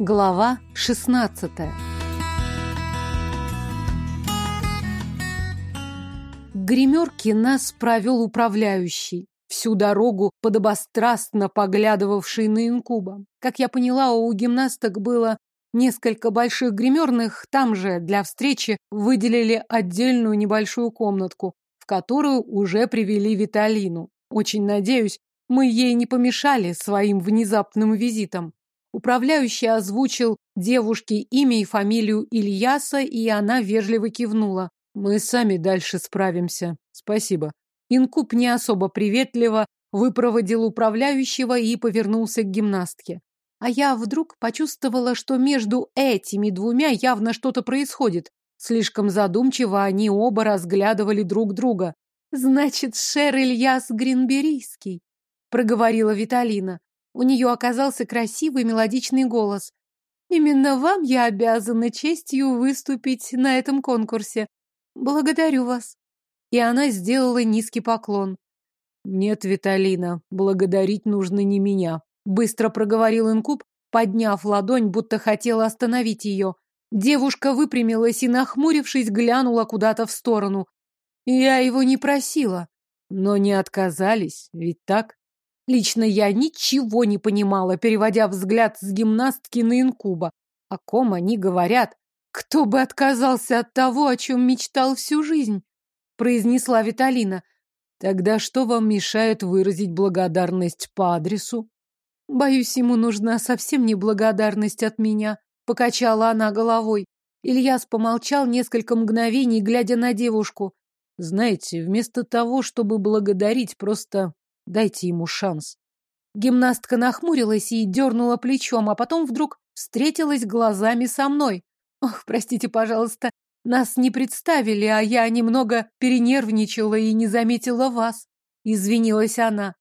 Глава 16 К гримерке нас провел управляющий, всю дорогу подобострастно поглядывавший на инкуба. Как я поняла, у гимнасток было несколько больших гримерных, там же для встречи выделили отдельную небольшую комнатку, в которую уже привели Виталину. Очень надеюсь, мы ей не помешали своим внезапным визитом. Управляющий озвучил девушке имя и фамилию Ильяса, и она вежливо кивнула. «Мы сами дальше справимся. Спасибо». Инкуб не особо приветливо выпроводил управляющего и повернулся к гимнастке. А я вдруг почувствовала, что между этими двумя явно что-то происходит. Слишком задумчиво они оба разглядывали друг друга. «Значит, Шер Ильяс Гринберийский», — проговорила Виталина. У нее оказался красивый мелодичный голос. «Именно вам я обязана честью выступить на этом конкурсе. Благодарю вас». И она сделала низкий поклон. «Нет, Виталина, благодарить нужно не меня», — быстро проговорил Инкуб, подняв ладонь, будто хотела остановить ее. Девушка выпрямилась и, нахмурившись, глянула куда-то в сторону. «Я его не просила». «Но не отказались, ведь так?» Лично я ничего не понимала, переводя взгляд с гимнастки на инкуба. О ком они говорят? Кто бы отказался от того, о чем мечтал всю жизнь? Произнесла Виталина. Тогда что вам мешает выразить благодарность по адресу? Боюсь, ему нужна совсем не благодарность от меня. Покачала она головой. Ильяс помолчал несколько мгновений, глядя на девушку. Знаете, вместо того, чтобы благодарить, просто Дайте ему шанс. Гимнастка нахмурилась и дернула плечом, а потом вдруг встретилась глазами со мной. Ох, простите, пожалуйста, нас не представили, а я немного перенервничала и не заметила вас. Извинилась она.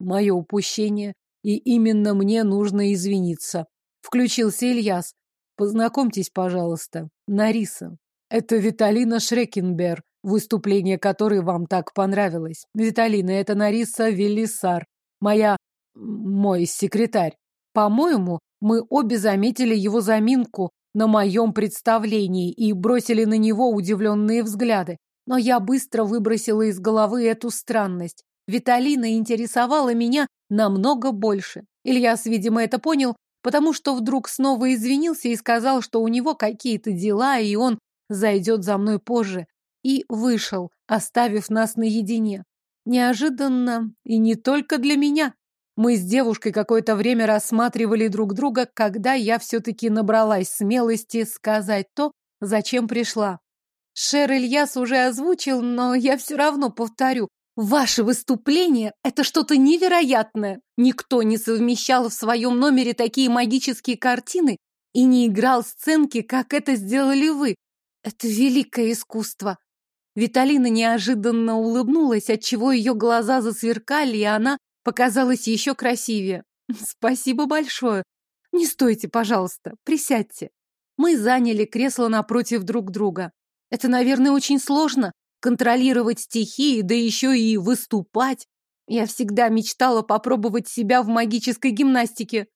Мое упущение, и именно мне нужно извиниться. Включился Ильяс. Познакомьтесь, пожалуйста, Нариса. Это Виталина Шрекенбер, выступление которой вам так понравилось. Виталина, это Нариса Велисар, моя... мой секретарь. По-моему, мы обе заметили его заминку на моем представлении и бросили на него удивленные взгляды. Но я быстро выбросила из головы эту странность. Виталина интересовала меня намного больше. Ильяс, видимо, это понял, потому что вдруг снова извинился и сказал, что у него какие-то дела, и он зайдет за мной позже и вышел, оставив нас наедине. Неожиданно и не только для меня. Мы с девушкой какое-то время рассматривали друг друга, когда я все-таки набралась смелости сказать то, зачем пришла. Шер Ильяс уже озвучил, но я все равно повторю. Ваше выступление – это что-то невероятное. Никто не совмещал в своем номере такие магические картины и не играл сценки, как это сделали вы. Это великое искусство. Виталина неожиданно улыбнулась, отчего ее глаза засверкали, и она показалась еще красивее. Спасибо большое. Не стойте, пожалуйста, присядьте. Мы заняли кресло напротив друг друга. Это, наверное, очень сложно контролировать стихии, да еще и выступать. Я всегда мечтала попробовать себя в магической гимнастике.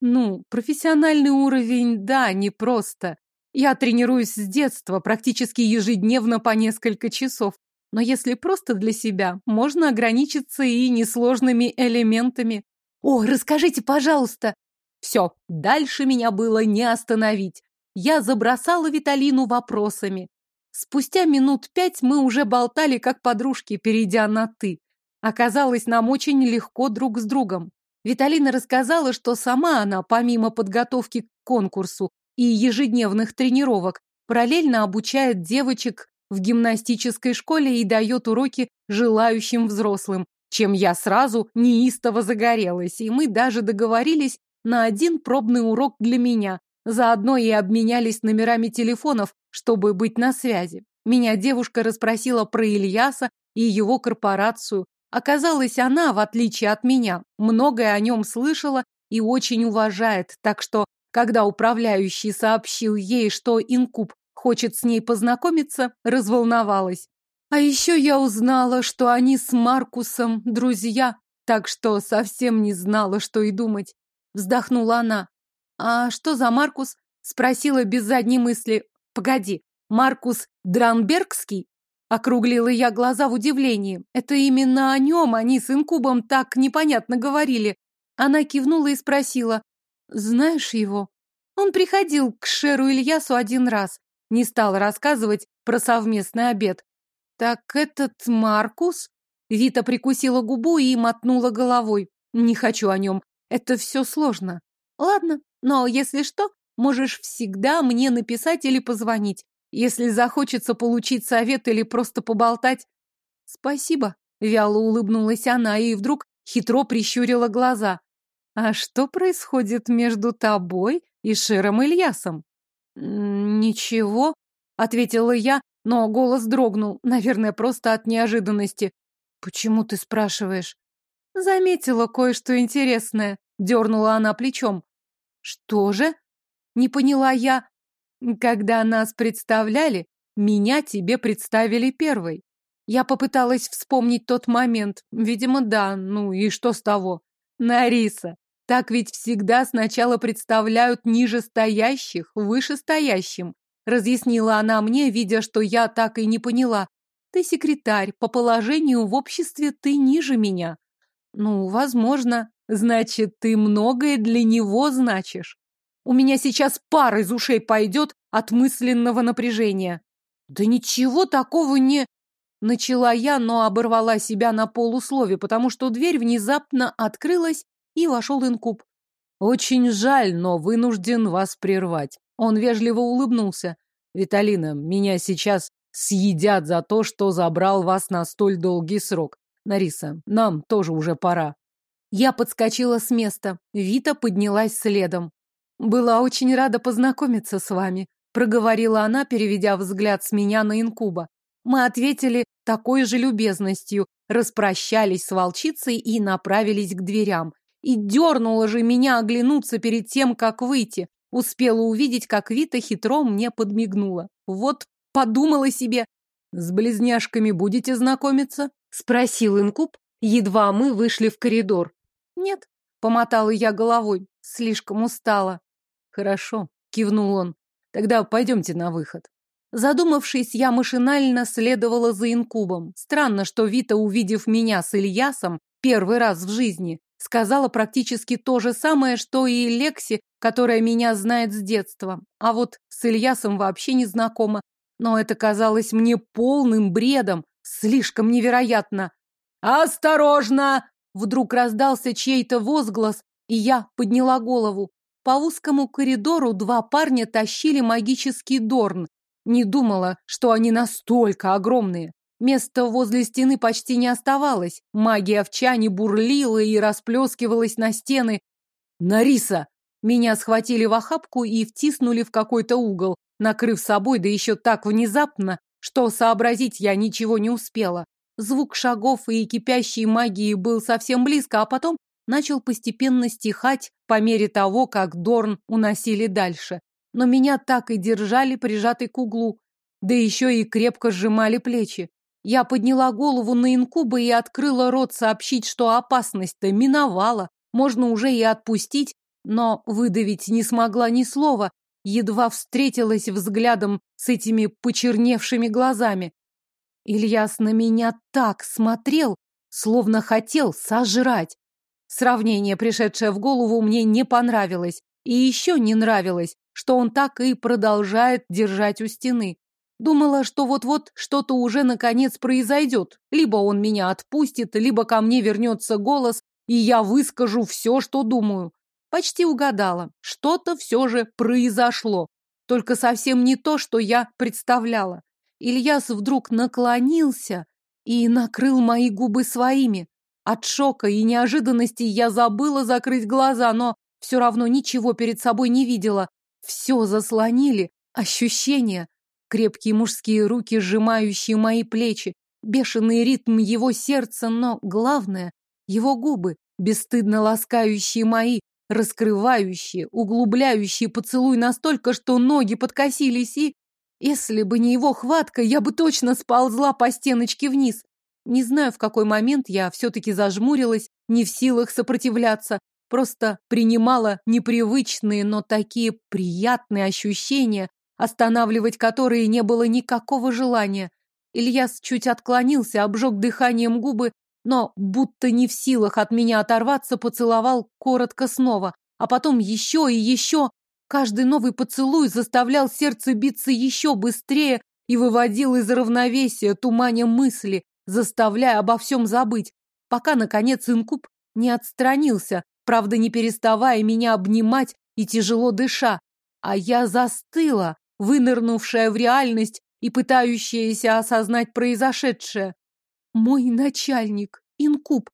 Ну, профессиональный уровень, да, непросто. Я тренируюсь с детства, практически ежедневно по несколько часов. Но если просто для себя, можно ограничиться и несложными элементами. О, расскажите, пожалуйста. Все, дальше меня было не остановить. Я забросала Виталину вопросами. Спустя минут пять мы уже болтали как подружки, перейдя на «ты». Оказалось, нам очень легко друг с другом. Виталина рассказала, что сама она, помимо подготовки к конкурсу, и ежедневных тренировок, параллельно обучает девочек в гимнастической школе и дает уроки желающим взрослым, чем я сразу неистово загорелась, и мы даже договорились на один пробный урок для меня. Заодно и обменялись номерами телефонов, чтобы быть на связи. Меня девушка расспросила про Ильяса и его корпорацию. Оказалось, она, в отличие от меня, многое о нем слышала и очень уважает, так что когда управляющий сообщил ей, что инкуб хочет с ней познакомиться, разволновалась. А еще я узнала, что они с Маркусом друзья, так что совсем не знала, что и думать. Вздохнула она. А что за Маркус? Спросила без задней мысли. Погоди, Маркус Дранбергский? Округлила я глаза в удивлении. Это именно о нем они с инкубом так непонятно говорили. Она кивнула и спросила. Знаешь его? Он приходил к Шеру Ильясу один раз. Не стал рассказывать про совместный обед. Так этот Маркус? Вита прикусила губу и мотнула головой. Не хочу о нем. Это все сложно. Ладно, но если что, можешь всегда мне написать или позвонить. Если захочется получить совет или просто поболтать. Спасибо. Вяло улыбнулась она и вдруг хитро прищурила глаза. А что происходит между тобой и Шером Ильясом? Ничего, ответила я, но голос дрогнул, наверное, просто от неожиданности. Почему ты спрашиваешь? Заметила кое-что интересное, дернула она плечом. Что же? Не поняла я. Когда нас представляли, меня тебе представили первой. Я попыталась вспомнить тот момент. Видимо, да, ну и что с того? Нариса, так ведь всегда сначала представляют нижестоящих вышестоящим. Разъяснила она мне, видя, что я так и не поняла. Ты секретарь, по положению в обществе ты ниже меня. Ну, возможно. Значит, ты многое для него значишь. У меня сейчас пар из ушей пойдет от мысленного напряжения. Да ничего такого не... Начала я, но оборвала себя на полуслове, потому что дверь внезапно открылась, и вошел инкуб. Очень жаль, но вынужден вас прервать. Он вежливо улыбнулся. Виталина, меня сейчас съедят за то, что забрал вас на столь долгий срок. Нариса, нам тоже уже пора. Я подскочила с места. Вита поднялась следом. Была очень рада познакомиться с вами, проговорила она, переведя взгляд с меня на инкуба. Мы ответили такой же любезностью, распрощались с волчицей и направились к дверям. И дернула же меня оглянуться перед тем, как выйти. Успела увидеть, как Вита хитро мне подмигнула. Вот подумала себе. С близняшками будете знакомиться? Спросил инкуб, едва мы вышли в коридор. Нет, помотала я головой, слишком устала. Хорошо, кивнул он. Тогда пойдемте на выход. Задумавшись, я машинально следовала за инкубом. Странно, что Вита, увидев меня с Ильясом первый раз в жизни, сказала практически то же самое, что и Лекси, которая меня знает с детства. А вот с Ильясом вообще не знакома. Но это казалось мне полным бредом, слишком невероятно. «Осторожно!» Вдруг раздался чей-то возглас, и я подняла голову. По узкому коридору два парня тащили магический дорн. Не думала, что они настолько огромные. Места возле стены почти не оставалось. Магия в чане бурлила и расплескивалась на стены. «Нариса!» Меня схватили в охапку и втиснули в какой-то угол, накрыв собой, да еще так внезапно, что сообразить я ничего не успела. Звук шагов и кипящей магии был совсем близко, а потом начал постепенно стихать по мере того, как Дорн уносили дальше. Но меня так и держали прижатой к углу, да еще и крепко сжимали плечи. Я подняла голову на инкуба и открыла рот сообщить, что опасность-то миновала, можно уже и отпустить, но выдавить не смогла ни слова, едва встретилась взглядом с этими почерневшими глазами. Ильяс на меня так смотрел, словно хотел сожрать. Сравнение, пришедшее в голову, мне не понравилось. И еще не нравилось, что он так и продолжает держать у стены. Думала, что вот-вот что-то уже наконец произойдет. Либо он меня отпустит, либо ко мне вернется голос, и я выскажу все, что думаю. Почти угадала. Что-то все же произошло. Только совсем не то, что я представляла. Ильяс вдруг наклонился и накрыл мои губы своими. От шока и неожиданности я забыла закрыть глаза, но все равно ничего перед собой не видела. Все заслонили. Ощущения. Крепкие мужские руки, сжимающие мои плечи. Бешеный ритм его сердца, но главное — его губы, бесстыдно ласкающие мои, раскрывающие, углубляющие поцелуй настолько, что ноги подкосились и... Если бы не его хватка, я бы точно сползла по стеночке вниз. Не знаю, в какой момент я все-таки зажмурилась, не в силах сопротивляться, Просто принимала непривычные, но такие приятные ощущения, останавливать которые не было никакого желания. Ильяс чуть отклонился, обжег дыханием губы, но, будто не в силах от меня оторваться, поцеловал коротко снова, а потом еще и еще. Каждый новый поцелуй заставлял сердце биться еще быстрее и выводил из равновесия, туманя мысли, заставляя обо всем забыть, пока, наконец, инкуб не отстранился, правда, не переставая меня обнимать и тяжело дыша. А я застыла, вынырнувшая в реальность и пытающаяся осознать произошедшее. Мой начальник, инкуб,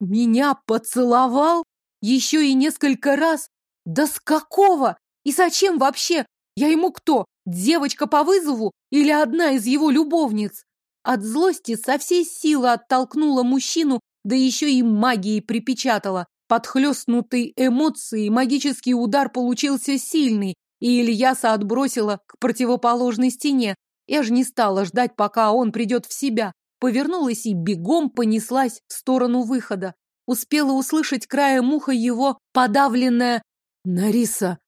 меня поцеловал еще и несколько раз. Да с какого? И зачем вообще? Я ему кто? Девочка по вызову или одна из его любовниц? От злости со всей силы оттолкнула мужчину, да еще и магией припечатала. Подхлестнутый эмоцией магический удар получился сильный, и Ильяса отбросила к противоположной стене. Я же не стала ждать, пока он придет в себя. Повернулась и бегом понеслась в сторону выхода. Успела услышать краем уха его подавленное «Нариса!».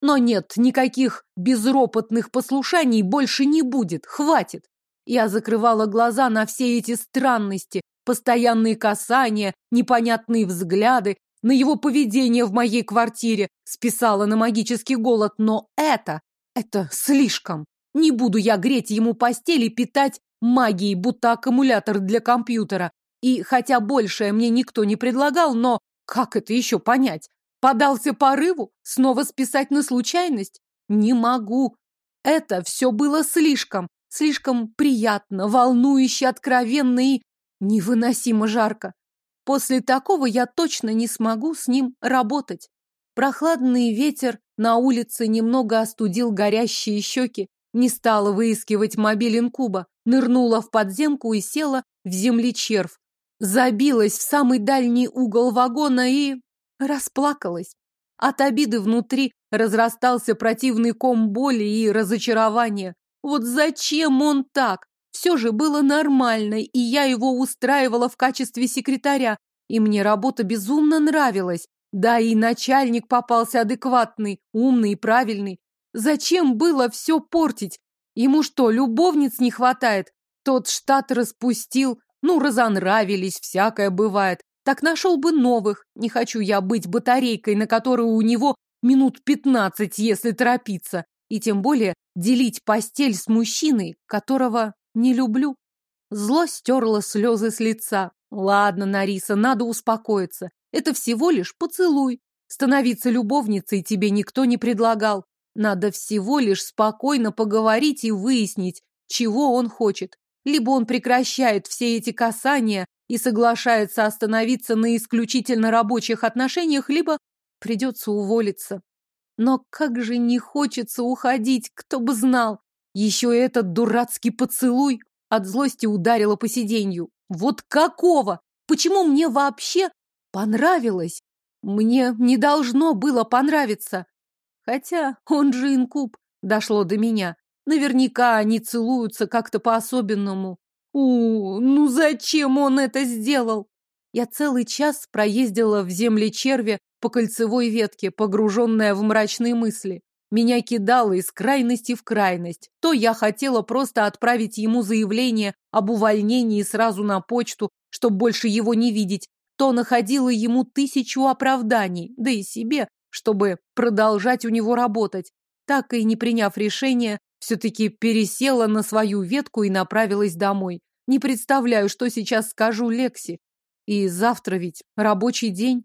Но нет, никаких безропотных послушаний больше не будет, хватит. Я закрывала глаза на все эти странности, постоянные касания, непонятные взгляды, на его поведение в моей квартире, списала на магический голод, но это, это слишком. Не буду я греть ему постель и питать магией, будто аккумулятор для компьютера. И хотя большее мне никто не предлагал, но как это еще понять? Подался порыву? Снова списать на случайность? Не могу. Это все было слишком, слишком приятно, волнующе, откровенно и невыносимо жарко. После такого я точно не смогу с ним работать. Прохладный ветер на улице немного остудил горящие щеки. Не стала выискивать мобиль инкуба, нырнула в подземку и села в землечерв. Забилась в самый дальний угол вагона и... расплакалась. От обиды внутри разрастался противный ком боли и разочарования. Вот зачем он так? Все же было нормально, и я его устраивала в качестве секретаря, и мне работа безумно нравилась. Да и начальник попался адекватный, умный и правильный. Зачем было все портить? Ему что, любовниц не хватает? Тот штат распустил, ну, разонравились, всякое бывает. Так нашел бы новых. Не хочу я быть батарейкой, на которую у него минут пятнадцать, если торопиться. И тем более делить постель с мужчиной, которого не люблю. Зло стерло слезы с лица. Ладно, Нариса, надо успокоиться. Это всего лишь поцелуй. Становиться любовницей тебе никто не предлагал. Надо всего лишь спокойно поговорить и выяснить, чего он хочет. Либо он прекращает все эти касания и соглашается остановиться на исключительно рабочих отношениях, либо придется уволиться. Но как же не хочется уходить, кто бы знал. Еще этот дурацкий поцелуй от злости ударила по сиденью. Вот какого? Почему мне вообще понравилось? Мне не должно было понравиться. Хотя он же инкуб, дошло до меня. Наверняка они целуются как-то по-особенному. У, ну зачем он это сделал? Я целый час проездила в земле червя по кольцевой ветке, погруженная в мрачные мысли. Меня кидало из крайности в крайность. То я хотела просто отправить ему заявление об увольнении сразу на почту, чтобы больше его не видеть, то находила ему тысячу оправданий, да и себе, чтобы продолжать у него работать. Так и не приняв решения, все-таки пересела на свою ветку и направилась домой. Не представляю, что сейчас скажу Лекси. И завтра ведь рабочий день.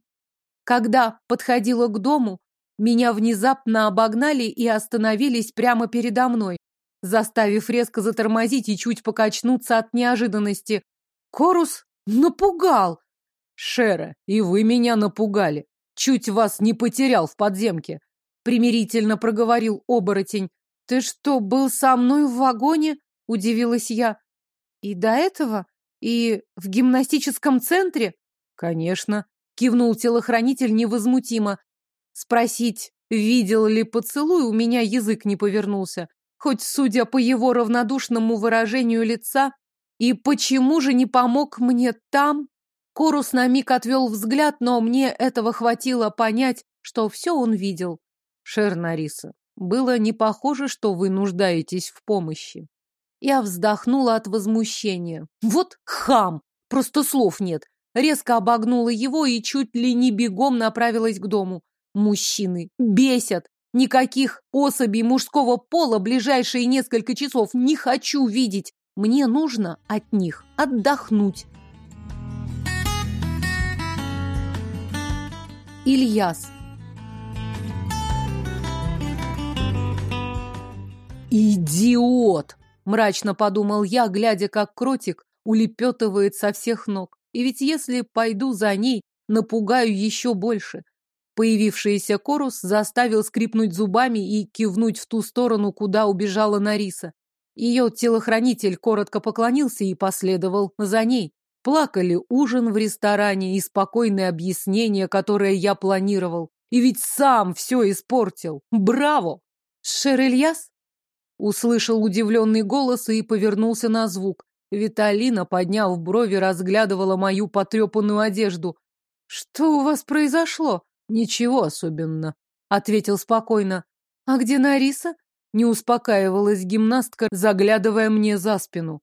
Когда подходила к дому, меня внезапно обогнали и остановились прямо передо мной, заставив резко затормозить и чуть покачнуться от неожиданности. Корус напугал. Шера, и вы меня напугали. Чуть вас не потерял в подземке. Примирительно проговорил оборотень. Ты что, был со мной в вагоне? Удивилась я. И до этого? И в гимнастическом центре? Конечно, кивнул телохранитель невозмутимо. Спросить, видел ли поцелуй, у меня язык не повернулся. Хоть, судя по его равнодушному выражению лица, и почему же не помог мне там? Корус на миг отвел взгляд, но мне этого хватило понять, что все он видел. Шер Нариса, было не похоже, что вы нуждаетесь в помощи. Я вздохнула от возмущения. Вот хам! Просто слов нет. Резко обогнула его и чуть ли не бегом направилась к дому. Мужчины бесят. Никаких особей мужского пола ближайшие несколько часов не хочу видеть. Мне нужно от них отдохнуть. Ильяс. «Идиот!» – мрачно подумал я, глядя, как кротик улепетывает со всех ног. И ведь если пойду за ней, напугаю еще больше. Появившийся Корус заставил скрипнуть зубами и кивнуть в ту сторону, куда убежала Нариса. Ее телохранитель коротко поклонился и последовал за ней. Плакали ужин в ресторане и спокойное объяснение, которое я планировал. И ведь сам все испортил. Браво! Шер Ильяс? Услышал удивленный голос и повернулся на звук. Виталина, подняв брови, разглядывала мою потрепанную одежду. «Что у вас произошло?» «Ничего особенно», — ответил спокойно. «А где Нариса?» — не успокаивалась гимнастка, заглядывая мне за спину.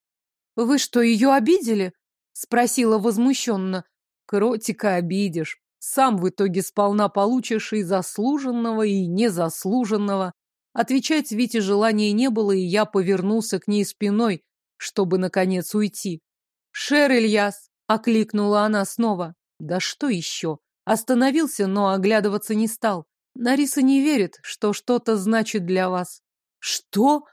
«Вы что, ее обидели?» — спросила возмущенно. «Кротика обидишь. Сам в итоге сполна получишь и заслуженного, и незаслуженного». Отвечать Вите желания не было, и я повернулся к ней спиной, чтобы, наконец, уйти. «Шер Ильяс!» — окликнула она снова. «Да что еще?» Остановился, но оглядываться не стал. Нариса не верит, что что-то значит для вас. Что?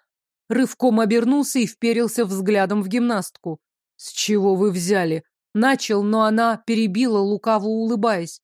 Рывком обернулся и вперился взглядом в гимнастку. С чего вы взяли? Начал, но она перебила, лукаво улыбаясь.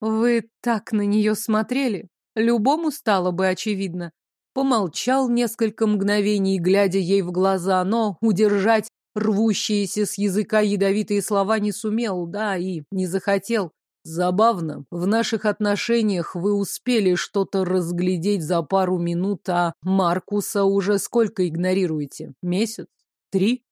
Вы так на нее смотрели? Любому стало бы очевидно. Помолчал несколько мгновений, глядя ей в глаза, но удержать рвущиеся с языка ядовитые слова не сумел, да, и не захотел. Забавно, в наших отношениях вы успели что-то разглядеть за пару минут, а Маркуса уже сколько игнорируете? Месяц? Три?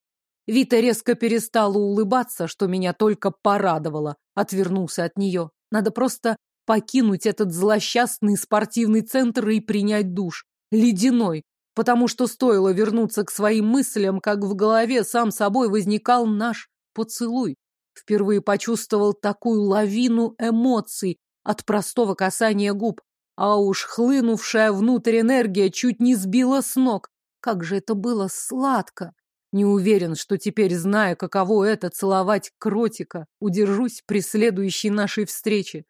Вита резко перестала улыбаться, что меня только порадовало. Отвернулся от нее. Надо просто покинуть этот злосчастный спортивный центр и принять душ. Ледяной. Потому что стоило вернуться к своим мыслям, как в голове сам собой возникал наш поцелуй. Впервые почувствовал такую лавину эмоций от простого касания губ. А уж хлынувшая внутрь энергия чуть не сбила с ног. Как же это было сладко! Не уверен, что теперь, зная, каково это, целовать кротика, удержусь при следующей нашей встрече.